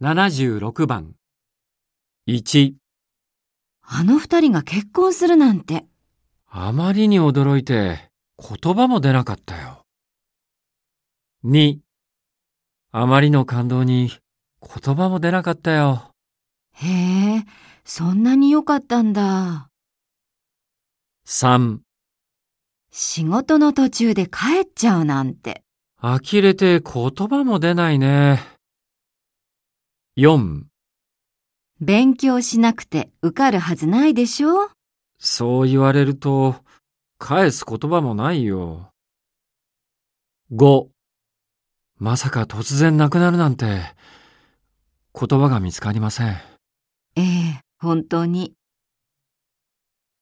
76番。1、あの二人が結婚するなんて。あまりに驚いて言葉も出なかったよ。2、あまりの感動に言葉も出なかったよ。へえ、そんなに良かったんだ。3、仕事の途中で帰っちゃうなんて。呆れて言葉も出ないね。4、勉強しなくて受かるはずないでしょ？そう言われると返す言葉もないよ。5、まさか突然亡くなるなんて言葉が見つかりません。ええ、本当に。